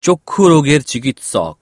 초크록의 지귀석.